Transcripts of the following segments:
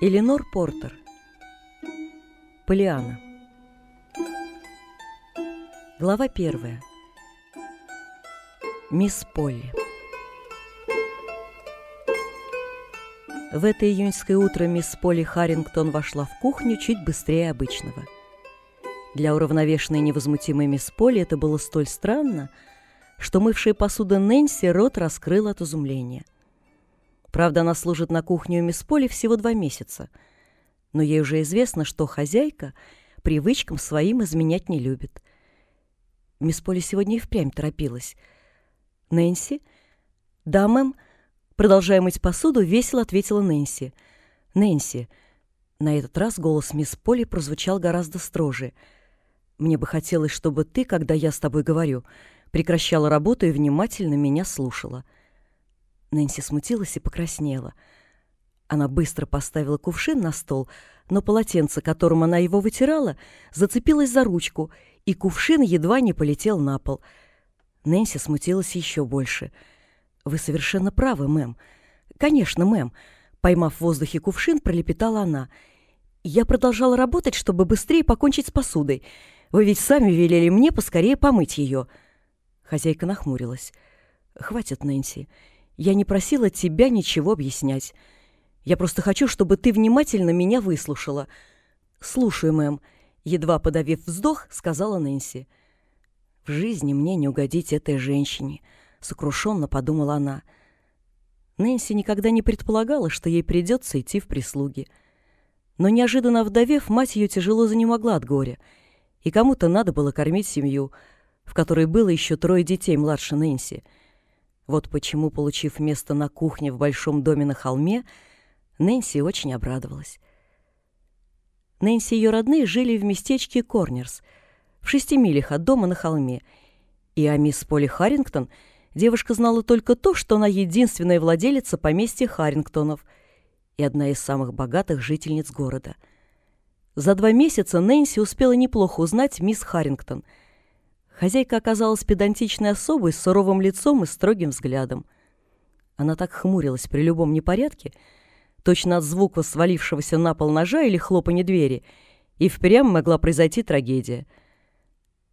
Эленор Портер. Полиана. Глава первая. Мисс Полли. В это июньское утро мисс Полли Харрингтон вошла в кухню чуть быстрее обычного. Для уравновешенной невозмутимой мисс Полли это было столь странно, что мывшая посуда Нэнси рот раскрыл от изумления. Правда, она служит на кухню мисс Полли всего два месяца, но ей уже известно, что хозяйка привычкам своим изменять не любит. Мисс Полли сегодня и впрямь торопилась. «Нэнси?» «Да, мэм», Продолжая мыть посуду, весело ответила Нэнси. «Нэнси». На этот раз голос мисс Поли прозвучал гораздо строже. «Мне бы хотелось, чтобы ты, когда я с тобой говорю, прекращала работу и внимательно меня слушала». Нэнси смутилась и покраснела. Она быстро поставила кувшин на стол, но полотенце, которым она его вытирала, зацепилось за ручку, и кувшин едва не полетел на пол. Нэнси смутилась еще больше — «Вы совершенно правы, мэм». «Конечно, мэм». Поймав в воздухе кувшин, пролепетала она. «Я продолжала работать, чтобы быстрее покончить с посудой. Вы ведь сами велели мне поскорее помыть ее». Хозяйка нахмурилась. «Хватит, Нэнси. Я не просила тебя ничего объяснять. Я просто хочу, чтобы ты внимательно меня выслушала». «Слушаю, мэм», — едва подавив вздох, сказала Нэнси. «В жизни мне не угодить этой женщине», — сокрушенно подумала она. Нэнси никогда не предполагала, что ей придется идти в прислуги. Но неожиданно вдовев, мать ее тяжело занемогла от горя, и кому-то надо было кормить семью, в которой было еще трое детей младше Нэнси. Вот почему, получив место на кухне в большом доме на холме, Нэнси очень обрадовалась. Нэнси и ее родные жили в местечке Корнерс, в шести милях от дома на холме, и о мисс Полли Харрингтон — девушка знала только то, что она единственная владелица поместья Харрингтонов и одна из самых богатых жительниц города. За два месяца Нэнси успела неплохо узнать мисс Харрингтон. Хозяйка оказалась педантичной особой с суровым лицом и строгим взглядом. Она так хмурилась при любом непорядке, точно от звука свалившегося на пол ножа или хлопанья двери, и впрямь могла произойти трагедия —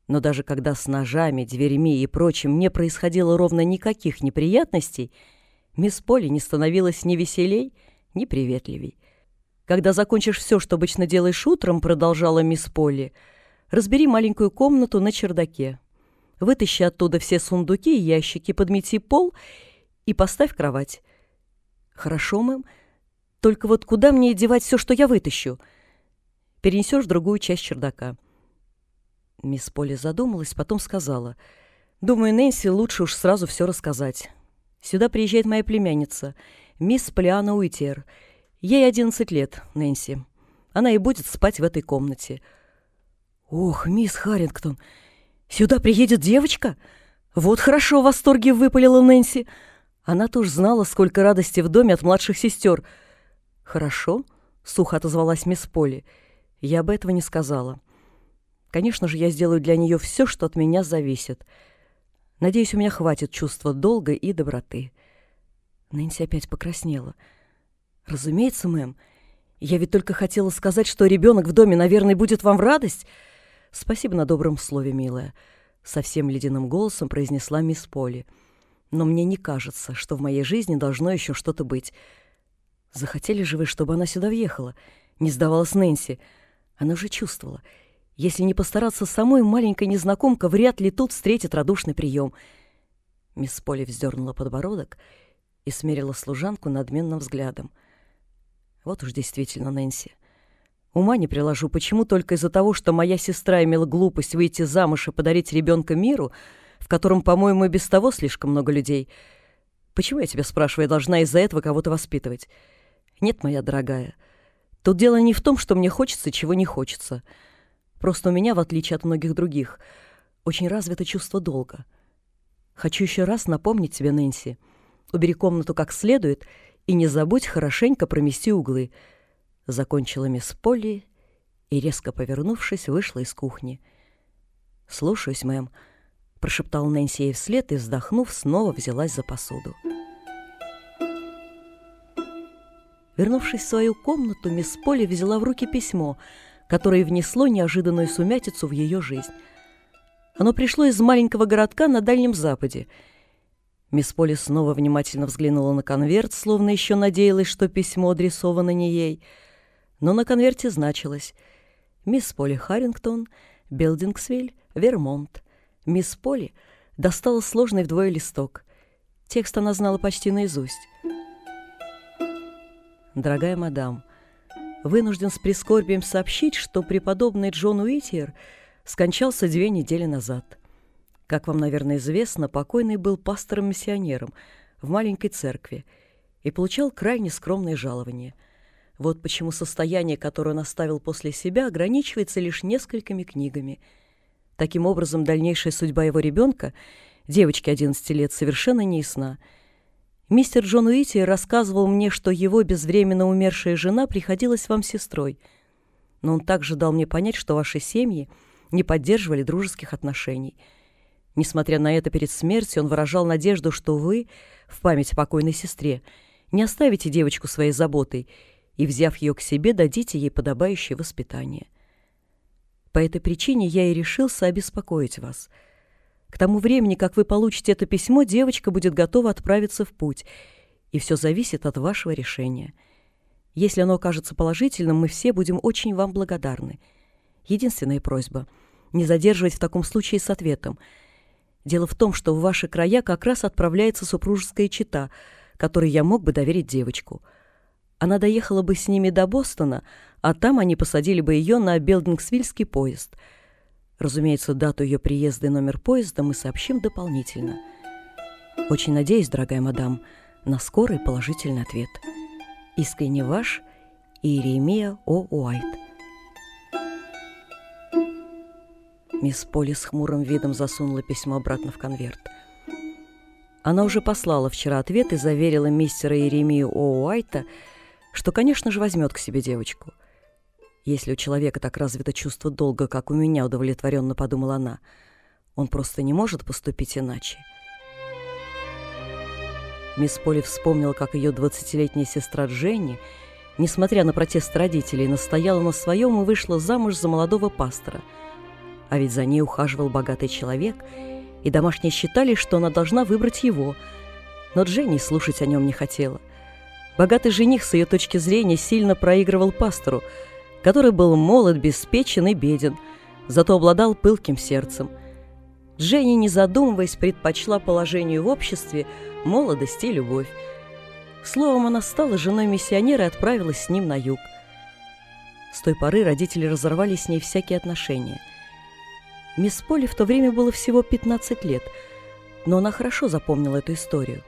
но даже когда с ножами, дверьми и прочим не происходило ровно никаких неприятностей, мисс Полли не становилась ни веселей, ни приветливей. «Когда закончишь все, что обычно делаешь утром», — продолжала мисс Полли, «разбери маленькую комнату на чердаке. Вытащи оттуда все сундуки и ящики, подмети пол и поставь кровать». «Хорошо, мэм. Только вот куда мне девать все, что я вытащу?» «Перенесешь в другую часть чердака». Мисс Полли задумалась, потом сказала. «Думаю, Нэнси лучше уж сразу все рассказать. Сюда приезжает моя племянница, мисс Полиана Уитер. Ей одиннадцать лет, Нэнси. Она и будет спать в этой комнате». «Ох, мисс Харрингтон, сюда приедет девочка? Вот хорошо в восторге выпалила Нэнси. Она тоже знала, сколько радости в доме от младших сестер. «Хорошо», — сухо отозвалась мисс Полли. «Я бы этого не сказала». Конечно же, я сделаю для нее все, что от меня зависит. Надеюсь, у меня хватит чувства долга и доброты. Нэнси опять покраснела. Разумеется, мэм. Я ведь только хотела сказать, что ребенок в доме, наверное, будет вам в радость. Спасибо на добром слове, милая. Совсем ледяным голосом произнесла мисс Поли. Но мне не кажется, что в моей жизни должно еще что-то быть. Захотели же вы, чтобы она сюда въехала? Не сдавалась Нэнси. Она уже чувствовала — если не постараться самой, маленькая незнакомка вряд ли тут встретит радушный прием. Мисс Поли вздернула подбородок и смерила служанку надменным взглядом. Вот уж действительно, Нэнси. Ума не приложу, почему только из-за того, что моя сестра имела глупость выйти замуж и подарить ребенка миру, в котором, по-моему, и без того слишком много людей. Почему, я тебя спрашиваю, я должна из-за этого кого-то воспитывать? Нет, моя дорогая, тут дело не в том, что мне хочется, чего не хочется — Просто у меня, в отличие от многих других, очень развито чувство долга. Хочу еще раз напомнить тебе, Нэнси, убери комнату как следует и не забудь хорошенько промести углы. Закончила мисс Полли и, резко повернувшись, вышла из кухни. «Слушаюсь, мэм», — прошептал Нэнси ей вслед и, вздохнув, снова взялась за посуду. Вернувшись в свою комнату, мисс Полли взяла в руки письмо, которое внесло неожиданную сумятицу в ее жизнь. Оно пришло из маленького городка на Дальнем Западе. Мисс Полли снова внимательно взглянула на конверт, словно еще надеялась, что письмо адресовано не ей. Но на конверте значилось «Мисс Полли Харрингтон, Белдингсвиль, Вермонт». Мисс Полли достала сложный вдвое листок. Текст она знала почти наизусть. «Дорогая мадам, вынужден с прискорбием сообщить, что преподобный Джон Уитиер скончался две недели назад. Как вам, наверное, известно, покойный был пастором-миссионером в маленькой церкви и получал крайне скромное жалование. Вот почему состояние, которое он оставил после себя, ограничивается лишь несколькими книгами. Таким образом, дальнейшая судьба его ребенка, девочки 11 лет, совершенно неясна – Мистер Джон Уитти рассказывал мне, что его безвременно умершая жена приходилась вам сестрой. Но он также дал мне понять, что ваши семьи не поддерживали дружеских отношений. Несмотря на это, перед смертью он выражал надежду, что вы, в память о покойной сестре, не оставите девочку своей заботой и, взяв ее к себе, дадите ей подобающее воспитание. По этой причине я и решился обеспокоить вас — к тому времени, как вы получите это письмо, девочка будет готова отправиться в путь, и все зависит от вашего решения. Если оно окажется положительным, мы все будем очень вам благодарны. Единственная просьба — не задерживать в таком случае с ответом. Дело в том, что в ваши края как раз отправляется супружеская чита, которой я мог бы доверить девочку. Она доехала бы с ними до Бостона, а там они посадили бы ее на Белдингсвильский поезд — Разумеется, дату ее приезда и номер поезда мы сообщим дополнительно. Очень надеюсь, дорогая мадам, на скорый положительный ответ. Искренне ваш Иеремия О. Уайт. Мисс Поли с хмурым видом засунула письмо обратно в конверт. Она уже послала вчера ответ и заверила мистера Иеремию О. Уайта, что, конечно же, возьмет к себе девочку – если у человека так развито чувство долга, как у меня, удовлетворенно подумала она, он просто не может поступить иначе. Мисс Поли вспомнила, как ее двадцатилетняя сестра Дженни, несмотря на протест родителей, настояла на своем и вышла замуж за молодого пастора. А ведь за ней ухаживал богатый человек, и домашние считали, что она должна выбрать его. Но Дженни слушать о нем не хотела. Богатый жених, с ее точки зрения, сильно проигрывал пастору – который был молод, беспечен и беден, зато обладал пылким сердцем. Дженни, не задумываясь, предпочла положению в обществе молодость и любовь. Словом, она стала женой миссионера и отправилась с ним на юг. С той поры родители разорвали с ней всякие отношения. Мисс Полли в то время было всего 15 лет, но она хорошо запомнила эту историю.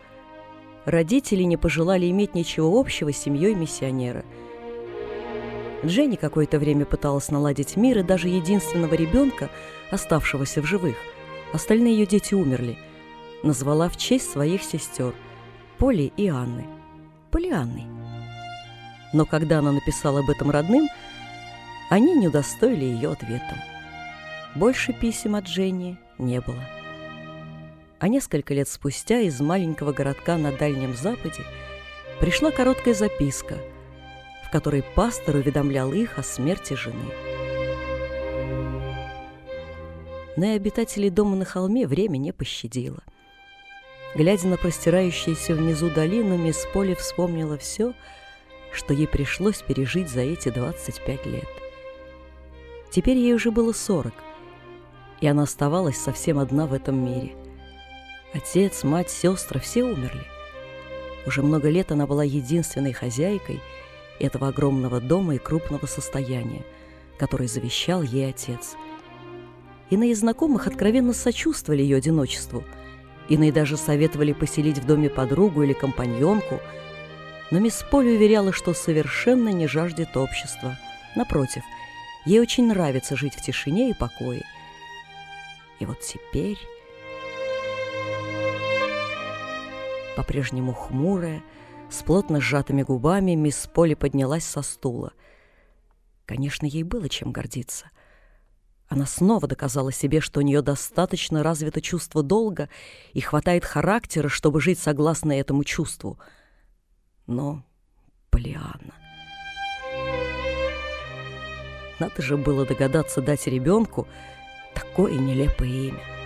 Родители не пожелали иметь ничего общего с семьей миссионера – Дженни какое-то время пыталась наладить мир и даже единственного ребенка, оставшегося в живых. Остальные ее дети умерли. Назвала в честь своих сестер Поли и Анны. Полианной. Но когда она написала об этом родным, они не удостоили ее ответом. Больше писем от Дженни не было. А несколько лет спустя из маленького городка на Дальнем Западе пришла короткая записка – в которой пастор уведомлял их о смерти жены. Но и обитателей дома на холме время не пощадило. Глядя на простирающуюся внизу долину, мисс Поли вспомнила все, что ей пришлось пережить за эти 25 лет. Теперь ей уже было 40, и она оставалась совсем одна в этом мире. Отец, мать, сестры – все умерли. Уже много лет она была единственной хозяйкой – этого огромного дома и крупного состояния, который завещал ей отец. Иные знакомых откровенно сочувствовали ее одиночеству, иные даже советовали поселить в доме подругу или компаньонку, но мисс Поли уверяла, что совершенно не жаждет общества. Напротив, ей очень нравится жить в тишине и покое. И вот теперь... По-прежнему хмурая, с плотно сжатыми губами мисс Поли поднялась со стула. Конечно, ей было чем гордиться. Она снова доказала себе, что у нее достаточно развито чувство долга и хватает характера, чтобы жить согласно этому чувству. Но Полианна. Надо же было догадаться дать ребенку такое нелепое имя.